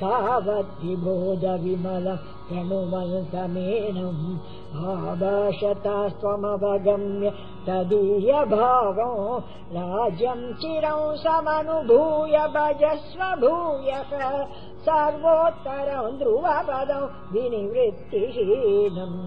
तावद्धि भोज विमल प्रणुमनुसमेनम् आभाषतत्वमवगम्य तदीयभावो राज्यम् चिरौ समनुभूय भजस्व भूयः सर्वोत्तरम् ध्रुवपदौ विनिवृत्तिहीनम्